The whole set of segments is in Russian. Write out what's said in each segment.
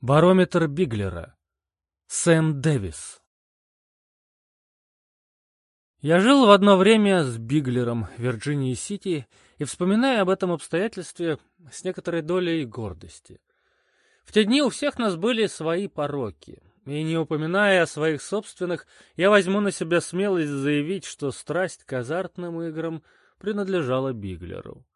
Барометр Биглера. Сэм Дэвис. Я жил в одно время с Биглером в Вирджинии-Сити и вспоминаю об этом обстоятельстве с некоторой долей гордости. В те дни у всех нас были свои пороки, и не упоминая о своих собственных, я возьму на себя смелость заявить, что страсть к азартным играм принадлежала Биглеру.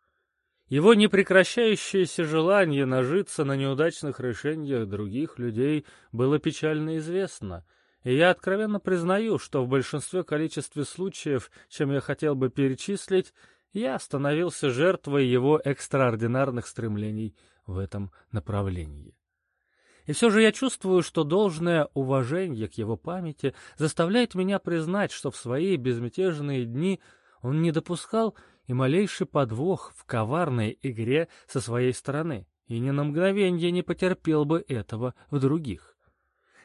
Его непрекращающееся желание нажиться на неудачных решениях других людей было печально известно, и я откровенно признаю, что в большинстве количестве случаев, чем я хотел бы перечислить, я становился жертвой его экстраординарных стремлений в этом направлении. И все же я чувствую, что должное уважение к его памяти заставляет меня признать, что в свои безмятежные дни он не допускал и малейший подвох в коварной игре со своей стороны, и ни на мгновенье не потерпел бы этого в других.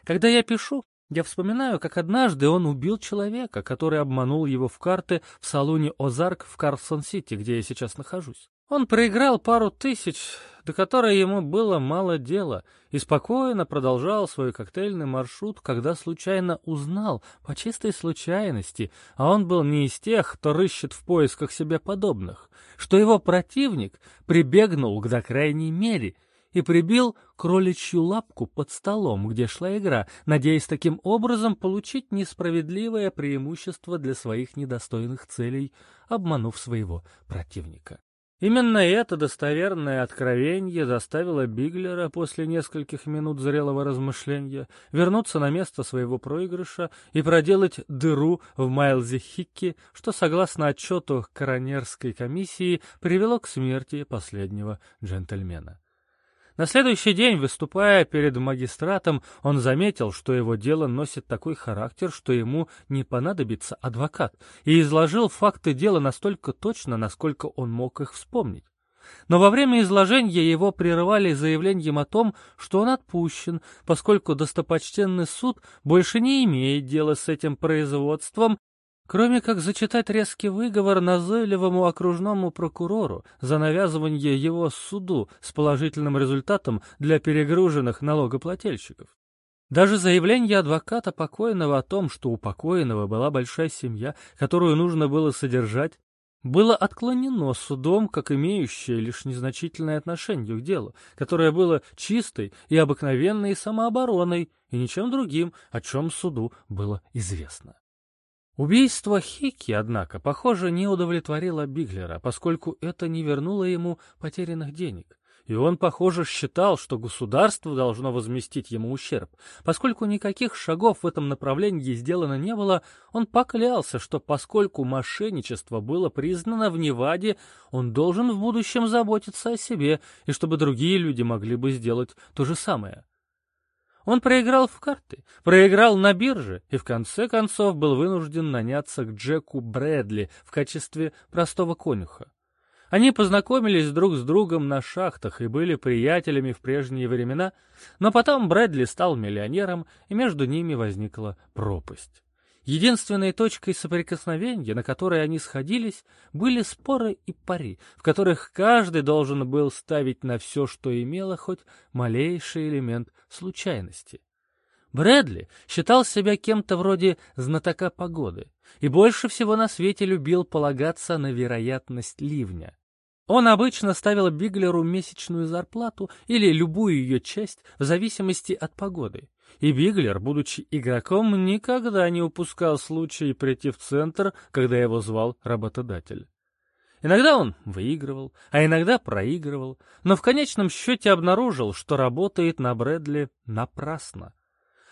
Когда я пишу, я вспоминаю, как однажды он убил человека, который обманул его в карты в салоне «Озарк» в Карлсон-Сити, где я сейчас нахожусь. Он проиграл пару тысяч, до которой ему было мало дела, и спокойно продолжал свой коктейльный маршрут, когда случайно узнал, по чистой случайности, а он был не из тех, кто рыщет в поисках себе подобных, что его противник прибегнул к до крайней мере и прибил кроличью лапку под столом, где шла игра, надеясь таким образом получить несправедливое преимущество для своих недостойных целей, обманув своего противника. Именно это достоверное откровение заставило Биглера после нескольких минут зрелого размышления вернуться на место своего проигрыша и проделать дыру в Майлзе Хикки, что, согласно отчету коронерской комиссии, привело к смерти последнего джентльмена. На следующий день, выступая перед магистратом, он заметил, что его дело носит такой характер, что ему не понадобится адвокат, и изложил факты дела настолько точно, насколько он мог их вспомнить. Но во время изложения его прерывали заявлением о том, что он отпущен, поскольку достопочтенный суд больше не имеет дела с этим производством Кроме как зачитать резкий выговор назойливому окружному прокурору за навязывание его суду с положительным результатом для перегруженных налогоплательщиков. Даже заявление адвоката покойного о том, что у покойного была большая семья, которую нужно было содержать, было отклонено судом как имеющее лишь незначительное отношение к делу, которое было чистой и обыкновенной самообороной и ничем другим, о чем суду было известно. Убийство Хики, однако, похоже, не удовлетворило Биглера, поскольку это не вернуло ему потерянных денег. И он, похоже, считал, что государство должно возместить ему ущерб. Поскольку никаких шагов в этом направлении сделано не было, он поклялся, что поскольку мошенничество было признано в Неваде, он должен в будущем заботиться о себе, и чтобы другие люди могли бы сделать то же самое. Он проиграл в карты, проиграл на бирже и в конце концов был вынужден наняться к Джеку Брэдли в качестве простого конюха. Они познакомились друг с другом на шахтах и были приятелями в прежние времена, но потом Брэдли стал миллионером, и между ними возникла пропасть. Единственной точкой соприкосновения, на которой они сходились, были споры и пари, в которых каждый должен был ставить на все, что имело хоть малейший элемент случайности. Брэдли считал себя кем-то вроде знатока погоды и больше всего на свете любил полагаться на вероятность ливня. Он обычно ставил Биглеру месячную зарплату или любую ее часть в зависимости от погоды. И Биглер, будучи игроком, никогда не упускал случая прийти в центр, когда его звал работодатель. Иногда он выигрывал, а иногда проигрывал, но в конечном счете обнаружил, что работает на Брэдли напрасно.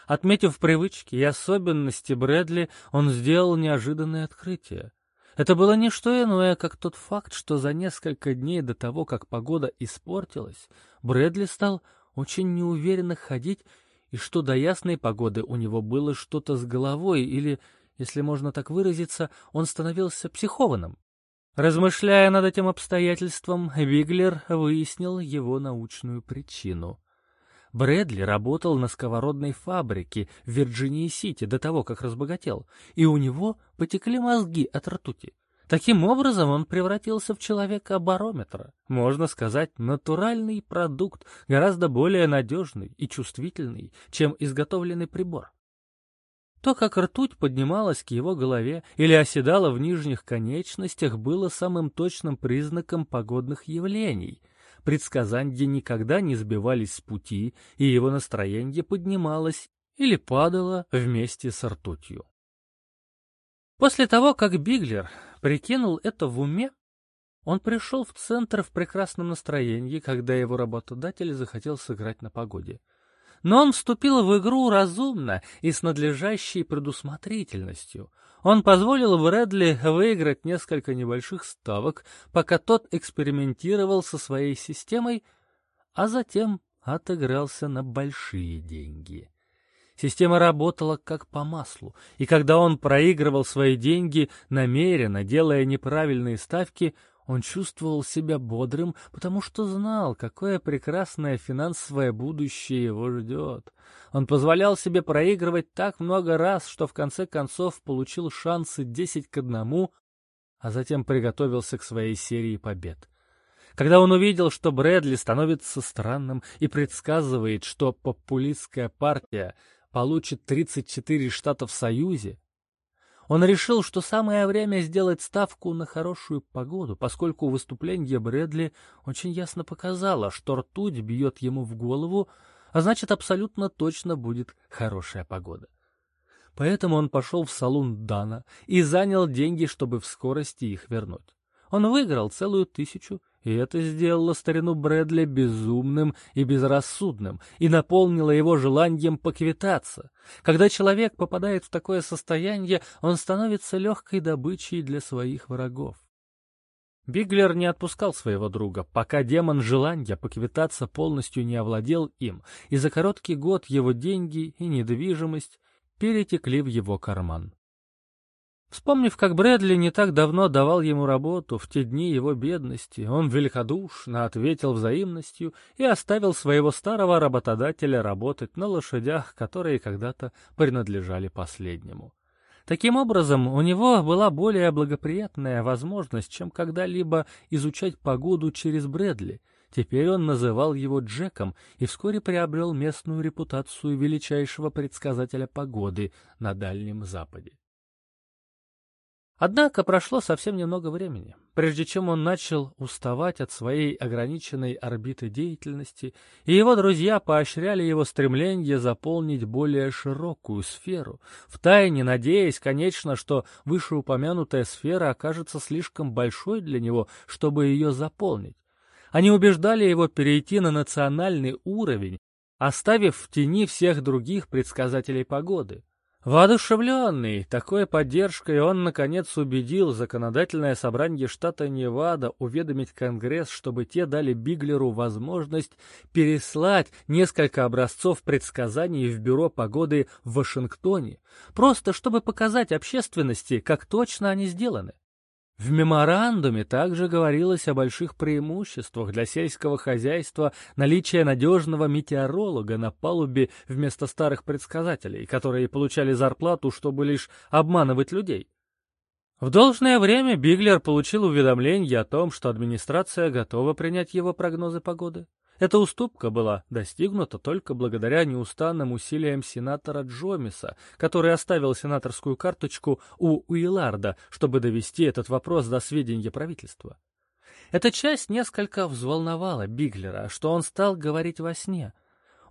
Отметив привычки и особенности Брэдли, он сделал неожиданное открытие. Это было не что иное, как тот факт, что за несколько дней до того, как погода испортилась, Брэдли стал очень неуверенно ходить, и что до ясной погоды у него было что-то с головой, или, если можно так выразиться, он становился психованным. Размышляя над этим обстоятельством, Виглер выяснил его научную причину. Брэдли работал на сковородной фабрике в Вирджинии-Сити до того, как разбогател, и у него потекли мозги от ртути. Таким образом, он превратился в человека-барометра, можно сказать, натуральный продукт, гораздо более надежный и чувствительный, чем изготовленный прибор. То, как ртуть поднималась к его голове или оседала в нижних конечностях, было самым точным признаком погодных явлений. Предсказания никогда не сбивались с пути, и его настроение поднималось или падало вместе с ртутью. После того, как Биглер прикинул это в уме, он пришел в центр в прекрасном настроении, когда его работодатель захотел сыграть на погоде. Но он вступил в игру разумно и с надлежащей предусмотрительностью. Он позволил Брэдли выиграть несколько небольших ставок, пока тот экспериментировал со своей системой, а затем отыгрался на большие деньги. Система работала как по маслу, и когда он проигрывал свои деньги, намеренно делая неправильные ставки, он чувствовал себя бодрым, потому что знал, какое прекрасное финансовое будущее его ждет. Он позволял себе проигрывать так много раз, что в конце концов получил шансы десять к одному, а затем приготовился к своей серии побед. Когда он увидел, что Брэдли становится странным и предсказывает, что популистская партия получит 34 штата в Союзе, он решил, что самое время сделать ставку на хорошую погоду, поскольку выступление Брэдли очень ясно показало, что ртуть бьет ему в голову, а значит, абсолютно точно будет хорошая погода. Поэтому он пошел в салон Дана и занял деньги, чтобы в скорости их вернуть. Он выиграл целую тысячу и это сделало старину Брэдли безумным и безрассудным и наполнило его желанием поквитаться. Когда человек попадает в такое состояние, он становится легкой добычей для своих врагов. Биглер не отпускал своего друга, пока демон желания поквитаться полностью не овладел им, и за короткий год его деньги и недвижимость перетекли в его карман. Вспомнив, как Брэдли не так давно давал ему работу в те дни его бедности, он великодушно ответил взаимностью и оставил своего старого работодателя работать на лошадях, которые когда-то принадлежали последнему. Таким образом, у него была более благоприятная возможность, чем когда-либо изучать погоду через Брэдли. Теперь он называл его Джеком и вскоре приобрел местную репутацию величайшего предсказателя погоды на Дальнем Западе. Однако прошло совсем немного времени, прежде чем он начал уставать от своей ограниченной орбиты деятельности, и его друзья поощряли его стремление заполнить более широкую сферу, втайне надеясь, конечно, что вышеупомянутая сфера окажется слишком большой для него, чтобы ее заполнить. Они убеждали его перейти на национальный уровень, оставив в тени всех других предсказателей погоды. Воодушевленный такой поддержкой, он, наконец, убедил законодательное собрание штата Невада уведомить Конгресс, чтобы те дали Биглеру возможность переслать несколько образцов предсказаний в Бюро погоды в Вашингтоне, просто чтобы показать общественности, как точно они сделаны. В меморандуме также говорилось о больших преимуществах для сельского хозяйства наличия надежного метеоролога на палубе вместо старых предсказателей, которые получали зарплату, чтобы лишь обманывать людей. В должное время Биглер получил уведомление о том, что администрация готова принять его прогнозы погоды. Эта уступка была достигнута только благодаря неустанным усилиям сенатора Джомиса, который оставил сенаторскую карточку у Уилларда, чтобы довести этот вопрос до сведения правительства. Эта часть несколько взволновала Биглера, что он стал говорить во сне —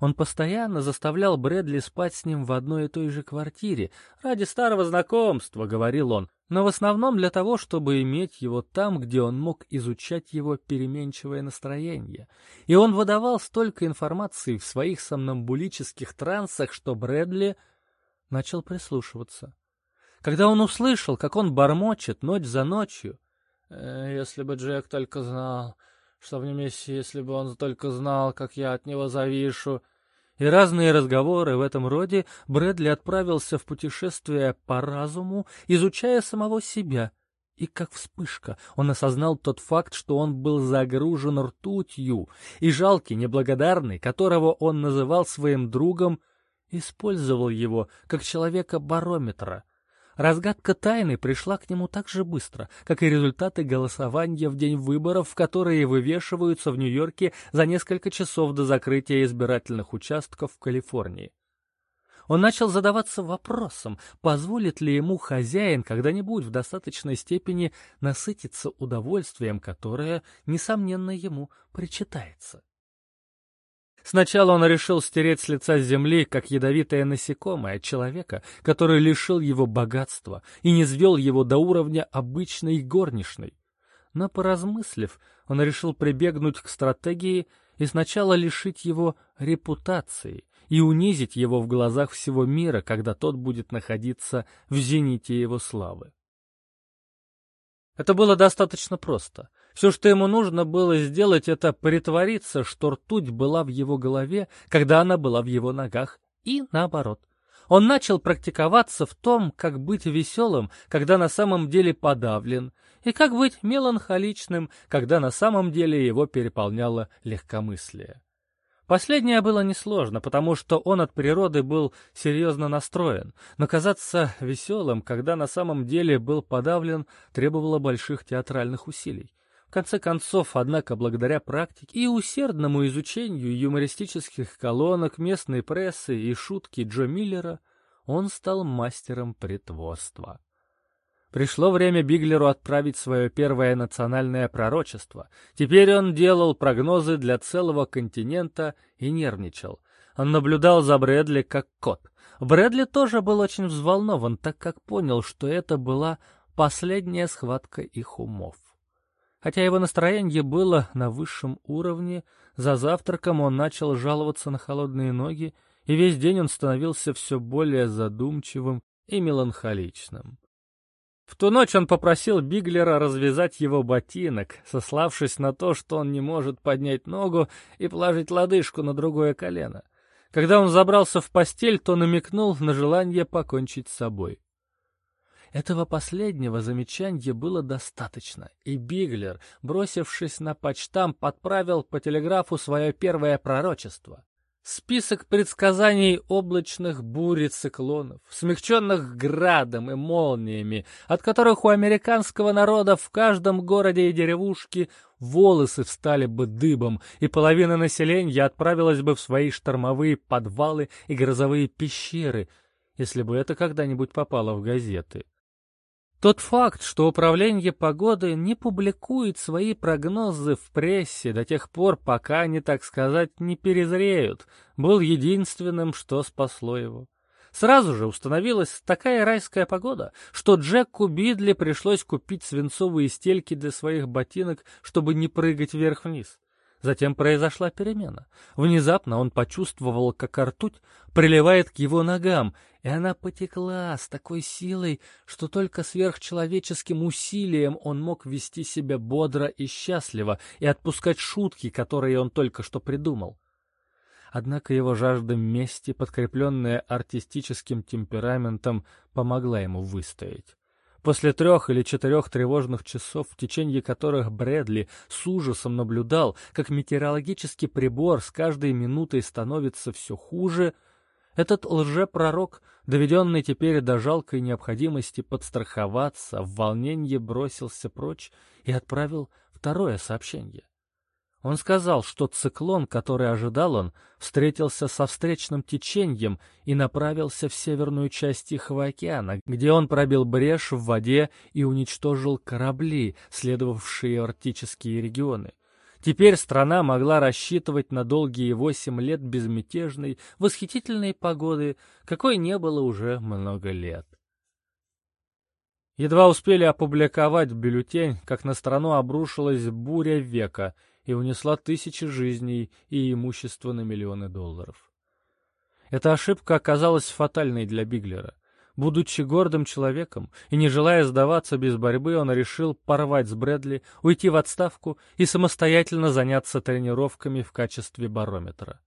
он постоянно заставлял Брэдли спать с ним в одной и той же квартире. «Ради старого знакомства», — говорил он, но в основном для того, чтобы иметь его там, где он мог изучать его переменчивое настроение. И он выдавал столько информации в своих сомнамбулических трансах, что Брэдли начал прислушиваться. Когда он услышал, как он бормочет ночь за ночью, «Э, «Если бы Джек только знал, что в нем есть, если бы он только знал, как я от него завишу. И разные разговоры в этом роде Брэдли отправился в путешествие по разуму, изучая самого себя. И как вспышка он осознал тот факт, что он был загружен ртутью, и жалкий, неблагодарный, которого он называл своим другом, использовал его как человека-барометра — Разгадка тайны пришла к нему так же быстро, как и результаты голосования в день выборов, которые вывешиваются в Нью-Йорке за несколько часов до закрытия избирательных участков в Калифорнии. Он начал задаваться вопросом, позволит ли ему хозяин когда-нибудь в достаточной степени насытиться удовольствием, которое, несомненно, ему причитается. Сначала он решил стереть с лица земли, как ядовитое насекомое, человека, который лишил его богатства и не свел его до уровня обычной горничной. Но, поразмыслив, он решил прибегнуть к стратегии и сначала лишить его репутации и унизить его в глазах всего мира, когда тот будет находиться в зените его славы. Это было достаточно просто. Все, что ему нужно было сделать, это притвориться, что ртуть была в его голове, когда она была в его ногах, и наоборот. Он начал практиковаться в том, как быть веселым, когда на самом деле подавлен, и как быть меланхоличным, когда на самом деле его переполняло легкомыслие. Последнее было несложно, потому что он от природы был серьезно настроен, но казаться веселым, когда на самом деле был подавлен, требовало больших театральных усилий конце концов, однако, благодаря практике и усердному изучению юмористических колонок местной прессы и шутки Джо Миллера, он стал мастером притворства. Пришло время Биглеру отправить свое первое национальное пророчество. Теперь он делал прогнозы для целого континента и нервничал. Он наблюдал за Брэдли как кот. Брэдли тоже был очень взволнован, так как понял, что это была последняя схватка их умов. Хотя его настроение было на высшем уровне, за завтраком он начал жаловаться на холодные ноги, и весь день он становился все более задумчивым и меланхоличным. В ту ночь он попросил Биглера развязать его ботинок, сославшись на то, что он не может поднять ногу и положить лодыжку на другое колено. Когда он забрался в постель, то намекнул на желание покончить с собой. Этого последнего замечания было достаточно, и Биглер, бросившись на почтам, подправил по телеграфу свое первое пророчество. Список предсказаний облачных бурь и циклонов, смягченных градом и молниями, от которых у американского народа в каждом городе и деревушке волосы встали бы дыбом, и половина населения отправилась бы в свои штормовые подвалы и грозовые пещеры, если бы это когда-нибудь попало в газеты. Тот факт, что управление погоды не публикует свои прогнозы в прессе до тех пор, пока они, так сказать, не перезреют, был единственным, что спасло его. Сразу же установилась такая райская погода, что Джеку Бидли пришлось купить свинцовые стельки для своих ботинок, чтобы не прыгать вверх-вниз. Затем произошла перемена. Внезапно он почувствовал, как ртуть приливает к его ногам, и она потекла с такой силой, что только сверхчеловеческим усилием он мог вести себя бодро и счастливо и отпускать шутки, которые он только что придумал. Однако его жажда мести, подкрепленная артистическим темпераментом, помогла ему выстоять. После трех или четырех тревожных часов, в течение которых Брэдли с ужасом наблюдал, как метеорологический прибор с каждой минутой становится все хуже, этот лжепророк, доведенный теперь до жалкой необходимости подстраховаться, в волнении бросился прочь и отправил второе сообщение. Он сказал, что циклон, который ожидал он, встретился со встречным течением и направился в северную часть Тихого океана, где он пробил брешь в воде и уничтожил корабли, следовавшие арктические регионы. Теперь страна могла рассчитывать на долгие восемь лет безмятежной, восхитительной погоды, какой не было уже много лет. Едва успели опубликовать бюллетень, как на страну обрушилась буря века — и унесла тысячи жизней и имущество на миллионы долларов. Эта ошибка оказалась фатальной для Биглера. Будучи гордым человеком и не желая сдаваться без борьбы, он решил порвать с Брэдли, уйти в отставку и самостоятельно заняться тренировками в качестве барометра.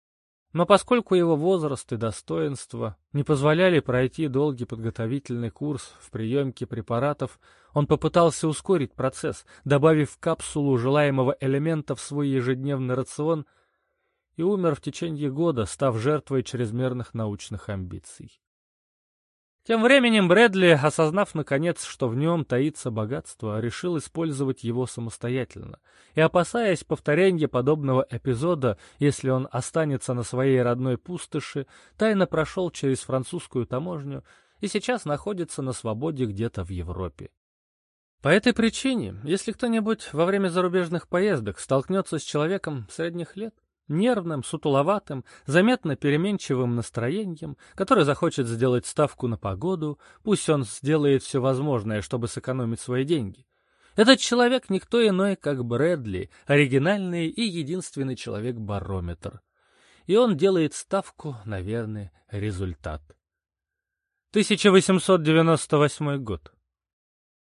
Но поскольку его возраст и достоинство не позволяли пройти долгий подготовительный курс в приемке препаратов, он попытался ускорить процесс, добавив в капсулу желаемого элемента в свой ежедневный рацион и умер в течение года, став жертвой чрезмерных научных амбиций. Тем временем Брэдли, осознав наконец, что в нем таится богатство, решил использовать его самостоятельно. И опасаясь повторения подобного эпизода, если он останется на своей родной пустоши, тайно прошел через французскую таможню и сейчас находится на свободе где-то в Европе. По этой причине, если кто-нибудь во время зарубежных поездок столкнется с человеком средних лет, нервным, сутуловатым, заметно переменчивым настроением, который захочет сделать ставку на погоду, пусть он сделает все возможное, чтобы сэкономить свои деньги. Этот человек никто иной, как Брэдли, оригинальный и единственный человек-барометр. И он делает ставку на верный результат. 1898 год.